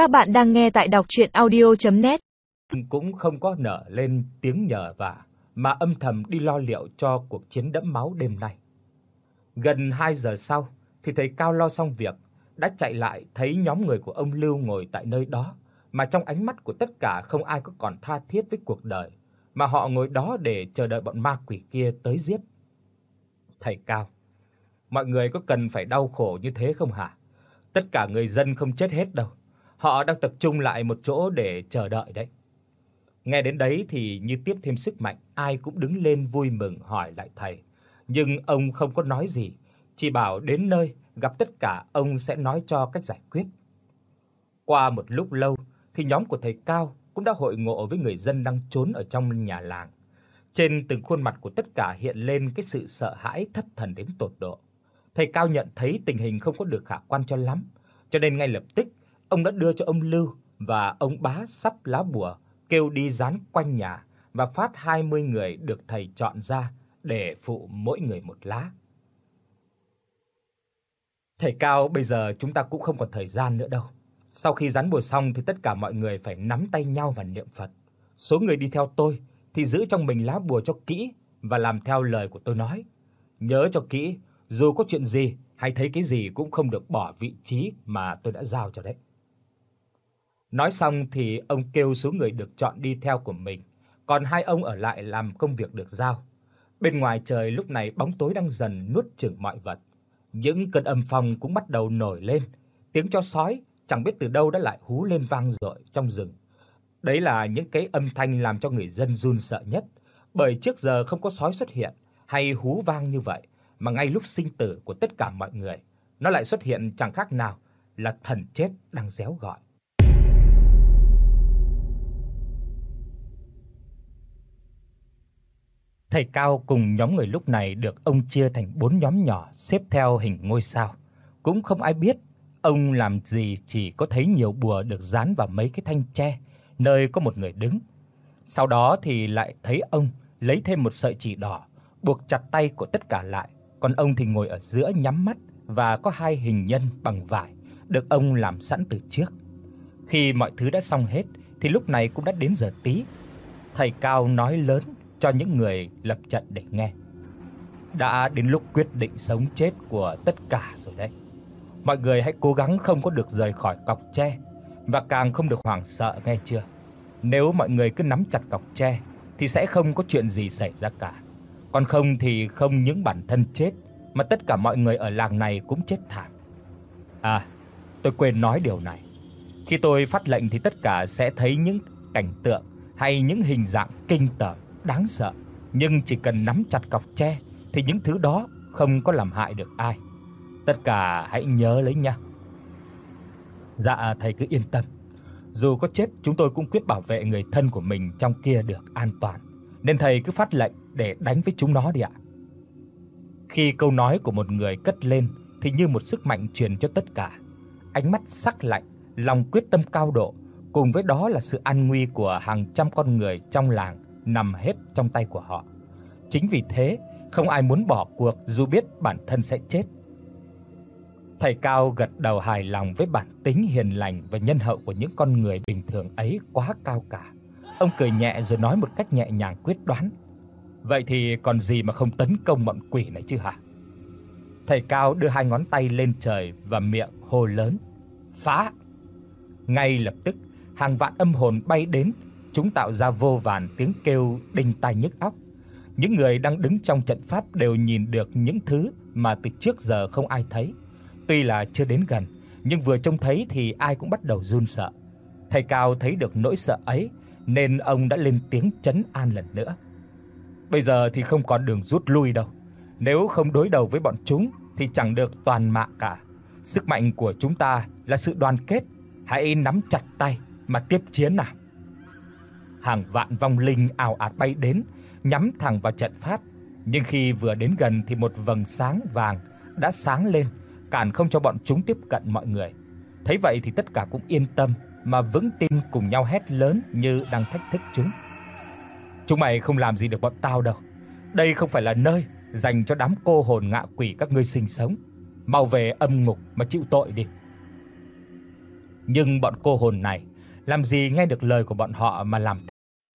Các bạn đang nghe tại đọc audio net Cũng không có nở lên tiếng nhờ vả, mà âm thầm đi lo liệu cho cuộc chiến đẫm máu đêm nay. Gần 2 giờ sau thì thấy Cao lo xong việc, đã chạy lại thấy nhóm người của ông Lưu ngồi tại nơi đó, mà trong ánh mắt của tất cả không ai có còn tha thiết với cuộc đời, mà họ ngồi đó để chờ đợi bọn ma quỷ kia tới giết. Thầy Cao, mọi người có cần phải đau khổ như thế không hả? Tất cả người dân không chết hết đâu. Họ đang tập trung lại một chỗ để chờ đợi đấy. Nghe đến đấy thì như tiếp thêm sức mạnh, ai cũng đứng lên vui mừng hỏi lại thầy. Nhưng ông không có nói gì, chỉ bảo đến nơi gặp tất cả ông sẽ nói cho cách giải quyết. Qua một lúc lâu thì nhóm của thầy Cao cũng đã hội ngộ với người dân đang trốn ở trong nhà làng. Trên từng khuôn mặt của tất cả hiện lên cái sự sợ hãi thất thần đến tột độ. Thầy Cao nhận thấy tình hình không có được khả quan cho lắm, cho nên ngay lập tức ông đã đưa cho ông Lưu và ông Bá sắp lá bùa kêu đi dán quanh nhà và phát 20 người được thầy chọn ra để phụ mỗi người một lá. Thầy Cao, bây giờ chúng ta cũng không còn thời gian nữa đâu. Sau khi dán bùa xong thì tất cả mọi người phải nắm tay nhau và niệm Phật. Số người đi theo tôi thì giữ trong mình lá bùa cho kỹ và làm theo lời của tôi nói. Nhớ cho kỹ, dù có chuyện gì hay thấy cái gì cũng không được bỏ vị trí mà tôi đã giao cho đấy. Nói xong thì ông kêu số người được chọn đi theo của mình, còn hai ông ở lại làm công việc được giao. Bên ngoài trời lúc này bóng tối đang dần nuốt chửng mọi vật. Những cơn âm phong cũng bắt đầu nổi lên, tiếng chó sói chẳng biết từ đâu đã lại hú lên vang dội trong rừng. Đấy là những cái âm thanh làm cho người dân run sợ nhất, bởi trước giờ không có sói xuất hiện hay hú vang như vậy, mà ngay lúc sinh tử của tất cả mọi người, nó lại xuất hiện chẳng khác nào là thần chết đang réo gọi. Thầy Cao cùng nhóm người lúc này được ông chia thành bốn nhóm nhỏ xếp theo hình ngôi sao. Cũng không ai biết ông làm gì, chỉ có thấy nhiều bùa được dán vào mấy cái thanh tre nơi có một người đứng. Sau đó thì lại thấy ông lấy thêm một sợi chỉ đỏ, buộc chặt tay của tất cả lại, còn ông thì ngồi ở giữa nhắm mắt và có hai hình nhân bằng vải được ông làm sẵn từ trước. Khi mọi thứ đã xong hết thì lúc này cũng đã đến giờ tí. Thầy Cao nói lớn cho những người lập trận để nghe. Đã đến lúc quyết định sống chết của tất cả rồi đấy. Mọi người hãy cố gắng không có được rời khỏi cọc tre và càng không được hoảng sợ nghe chưa? Nếu mọi người cứ nắm chặt cọc tre thì sẽ không có chuyện gì xảy ra cả. Còn không thì không những bản thân chết mà tất cả mọi người ở làng này cũng chết thảm. À, tôi quên nói điều này. Khi tôi phát lệnh thì tất cả sẽ thấy những cảnh tượng hay những hình dạng kinh tởm đáng sợ, nhưng chỉ cần nắm chặt cọc tre thì những thứ đó không có làm hại được ai. Tất cả hãy nhớ lấy nha. Dạ thầy cứ yên tâm. Dù có chết chúng tôi cũng quyết bảo vệ người thân của mình trong kia được an toàn. Nên thầy cứ phát lệnh để đánh với chúng nó đi ạ. Khi câu nói của một người cất lên thì như một sức mạnh truyền cho tất cả. Ánh mắt sắc lạnh, lòng quyết tâm cao độ, cùng với đó là sự an nguy của hàng trăm con người trong làng nằm hết trong tay của họ. Chính vì thế, không ai muốn bỏ cuộc dù biết bản thân sẽ chết. Thầy Cao gật đầu hài lòng với bản tính hiền lành và nhân hậu của những con người bình thường ấy quá cao cả. Ông cười nhẹ rồi nói một cách nhẹ nhàng quyết đoán: "Vậy thì còn gì mà không tấn công bọn quỷ này chứ hả?" Thầy Cao đưa hai ngón tay lên trời và miệng hô lớn: "Phá!" Ngay lập tức, hàng vạn âm hồn bay đến chúng tạo ra vô vàn tiếng kêu đinh tai nhức óc. Những người đang đứng trong trận pháp đều nhìn được những thứ mà từ trước giờ không ai thấy. Tuy là chưa đến gần, nhưng vừa trông thấy thì ai cũng bắt đầu run sợ. Thầy Cao thấy được nỗi sợ ấy nên ông đã lên tiếng trấn an lần nữa. Bây giờ thì không còn đường rút lui đâu. Nếu không đối đầu với bọn chúng thì chẳng được toàn mạng cả. Sức mạnh của chúng ta là sự đoàn kết, hãy nắm chặt tay mà tiếp chiến nào hàng vạn vong linh ào ạt bay đến, nhắm thẳng vào trận pháp, nhưng khi vừa đến gần thì một vầng sáng vàng đã sáng lên, cản không cho bọn chúng tiếp cận mọi người. Thấy vậy thì tất cả cũng yên tâm mà vững tin cùng nhau hét lớn như đang thách thức chúng. Chúng mày không làm gì được bọn tao đâu. Đây không phải là nơi dành cho đám cô hồn ngạ quỷ các ngươi sinh sống. Mau về âm ngục mà chịu tội đi. Nhưng bọn cô hồn này làm gì nghe được lời của bọn họ mà làm.